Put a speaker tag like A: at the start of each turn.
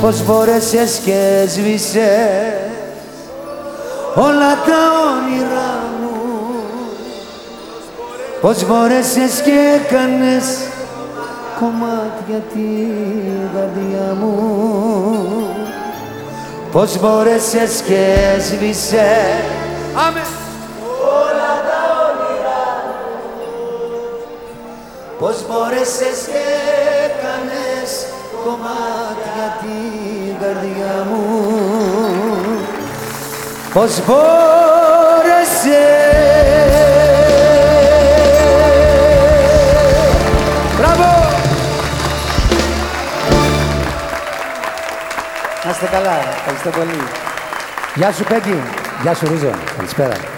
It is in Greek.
A: Πώς μπόρεσες και σβήσες όλα τα όνειρά μου. Πώς μπόρεσες και έκανες κομμάτια την καρδιά μου. Πώς μπόρεσες και σβήσες Άμε. όλα τα όνειρά μου. Πώς μπόρεσες και έκανες κομμάτια την καρδιά μου Πώς μπόρεσες Μπράβο!
B: Να είστε καλά. Ευχαριστώ πολύ.
A: Γεια σου Πέγγι. Γεια σου Ρίζο. Καλησπέρα.